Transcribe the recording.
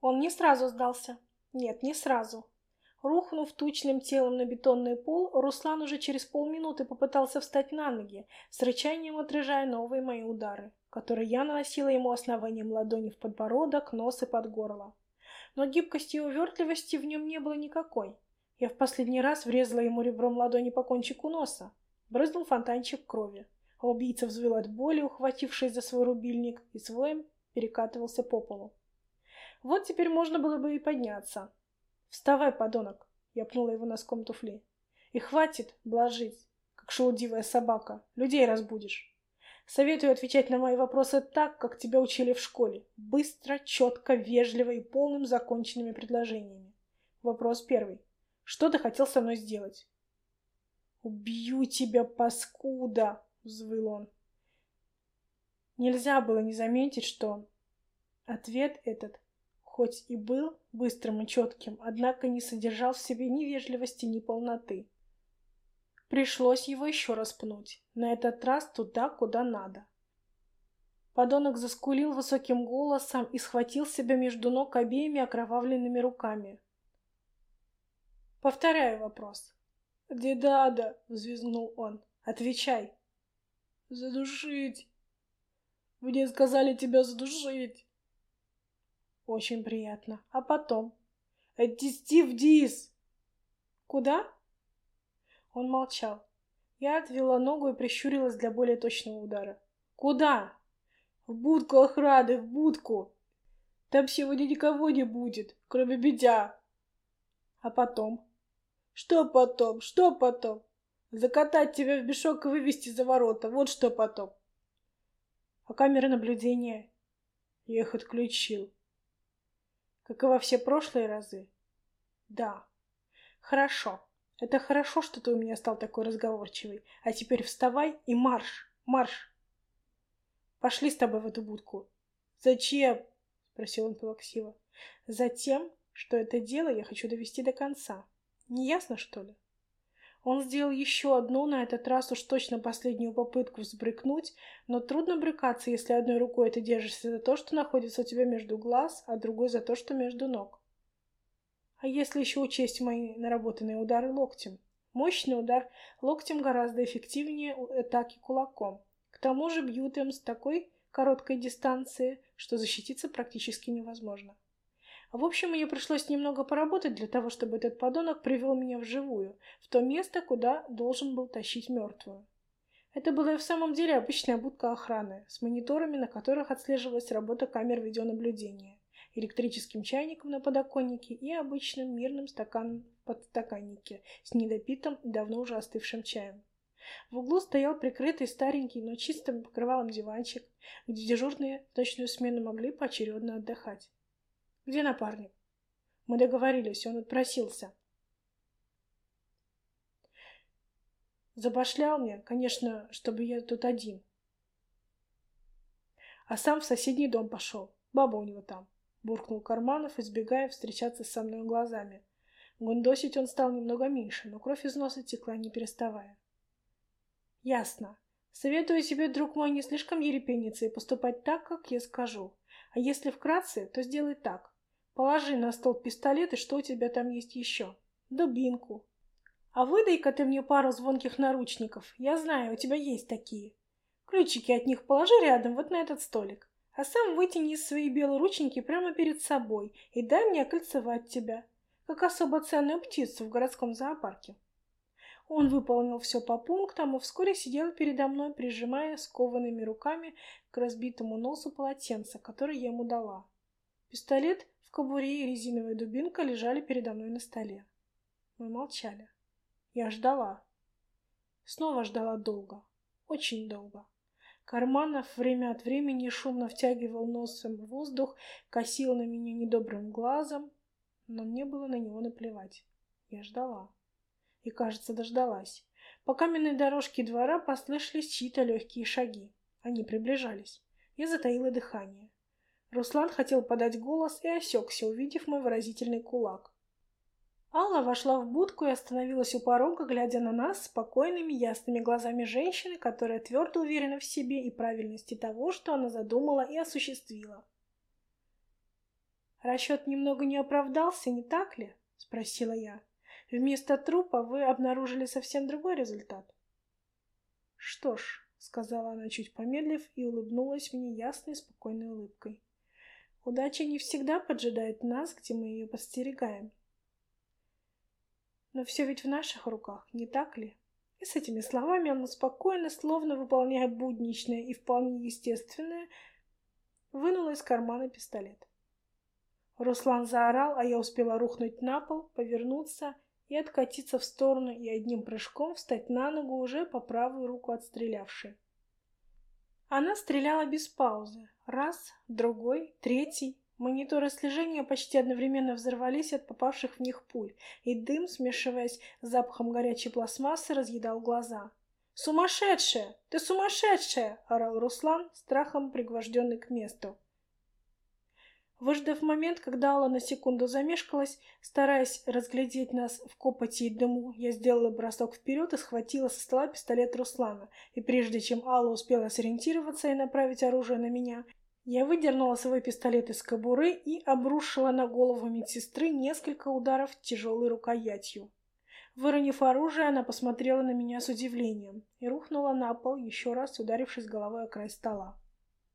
Он не сразу сдался. Нет, не сразу. Рухнув тучным телом на бетонный пол, Руслан уже через полминуты попытался встать на ноги, с рычанием отражая новые мои удары, которые я наносила ему основанием ладони в подбородок, нос и под горло. Но гибкости и увертливости в нем не было никакой. Я в последний раз врезала ему ребром ладони по кончику носа. Брызнул фонтанчик крови. А убийца взвыл от боли, ухватившись за свой рубильник, и своим перекатывался по полу. Вот теперь можно было бы и подняться, «Вставай, подонок!» — я пнула его носком туфли. «И хватит блажить, как шелудивая собака. Людей разбудишь. Советую отвечать на мои вопросы так, как тебя учили в школе. Быстро, четко, вежливо и полным законченными предложениями. Вопрос первый. Что ты хотел со мной сделать?» «Убью тебя, паскуда!» — взвыл он. Нельзя было не заметить, что ответ этот хоть и был быстрым и четким, однако не содержал в себе ни вежливости, ни полноты. Пришлось его еще раз пнуть, на этот раз туда, куда надо. Подонок заскулил высоким голосом и схватил себя между ног обеими окровавленными руками. Повторяю вопрос. «Дедада!» — взвизгнул он. «Отвечай!» «Задушить!» «Мне сказали тебя задушить!» Очень приятно. А потом? Отнести в ДИС. Куда? Он молчал. Я отвела ногу и прищурилась для более точного удара. Куда? В будку охраны, в будку. Там сегодня никого не будет, кроме меня. А потом? Что потом? Что потом? Закатать тебя в мешок и вывести за ворота. Вот что потом. А камеры наблюдения? Я их отключил. Как и во все прошлые разы? Да. Хорошо. Это хорошо, что ты у меня стал такой разговорчивый. А теперь вставай и марш, марш. Пошли с тобой в эту будку. Зачем? Спросил он плаксиво. Затем, что это дело я хочу довести до конца. Не ясно, что ли? Он сделал еще одну, на этот раз уж точно последнюю попытку взбрыкнуть, но трудно брыкаться, если одной рукой ты держишься за то, что находится у тебя между глаз, а другой за то, что между ног. А если еще учесть мои наработанные удары локтем? Мощный удар локтем гораздо эффективнее атаки кулаком. К тому же бьют им с такой короткой дистанции, что защититься практически невозможно. В общем, мне пришлось немного поработать для того, чтобы этот подонок привел меня вживую, в то место, куда должен был тащить мертвую. Это была и в самом деле обычная будка охраны, с мониторами, на которых отслеживалась работа камер видеонаблюдения, электрическим чайником на подоконнике и обычным мирным стаканом подстаканнике с недопитым и давно уже остывшим чаем. В углу стоял прикрытый старенький, но чистым покрывалом диванчик, где дежурные в ночную смену могли поочередно отдыхать. Где напарник? Мы договорились, он отпросился. Забашлял мне, конечно, чтобы я тут один. А сам в соседний дом пошел. Баба у него там. Буркнул Карманов, избегая встречаться со мной глазами. Гундосить он стал немного меньше, но кровь из носа текла не переставая. Ясно. Советую тебе, друг мой, не слишком ерепениться и поступать так, как я скажу. А если вкратце, то сделай так. Положи на стол пистолет и что у тебя там есть еще? Дубинку. А выдай-ка ты мне пару звонких наручников. Я знаю, у тебя есть такие. Ключики от них положи рядом вот на этот столик. А сам вытяни свои белые рученьки прямо перед собой и дай мне окольцевать тебя, как особо ценную птицу в городском зоопарке. Он выполнил все по пунктам и вскоре сидел передо мной, прижимая скованными руками к разбитому носу полотенце, которое я ему дала. Пистолет в кобуре и резиновая дубинка лежали передо мной на столе. Мы молчали. Я ждала. Снова ждала долго. Очень долго. Карманов время от времени шумно втягивал носом воздух, косил на меня недобрым глазом, но мне было на него наплевать. Я ждала. И, кажется, дождалась. По каменной дорожке двора послышались чьи-то легкие шаги. Они приближались. Я затаила дыхание. Руслан хотел подать голос и осекся, увидев мой выразительный кулак. Алла вошла в будку и остановилась у порога, глядя на нас спокойными, ясными глазами женщины, которая твердо уверена в себе и правильности того, что она задумала и осуществила. Расчет немного не оправдался, не так ли? Спросила я. Вместо трупа вы обнаружили совсем другой результат. Что ж, сказала она, чуть помедлив, и улыбнулась мне ясной, спокойной улыбкой. Удача не всегда поджидает нас, где мы ее подстерегаем. Но все ведь в наших руках, не так ли? И с этими словами она спокойно, словно выполняя будничное и вполне естественное, вынула из кармана пистолет. Руслан заорал, а я успела рухнуть на пол, повернуться и откатиться в сторону и одним прыжком встать на ногу уже по правую руку отстрелявшей. Она стреляла без паузы. Раз, другой, третий. Мониторы слежения почти одновременно взорвались от попавших в них пуль, и дым, смешиваясь с запахом горячей пластмассы, разъедал глаза. «Сумасшедшая! Ты сумасшедшая!» — орал Руслан, страхом пригвожденный к месту. Выждав момент, когда Алла на секунду замешкалась, стараясь разглядеть нас в копоти и дыму, я сделала бросок вперед и схватила со стола пистолет Руслана. И прежде чем Алла успела сориентироваться и направить оружие на меня, я выдернула свой пистолет из кобуры и обрушила на голову медсестры несколько ударов тяжелой рукоятью. Выронив оружие, она посмотрела на меня с удивлением и рухнула на пол, еще раз ударившись головой о край стола.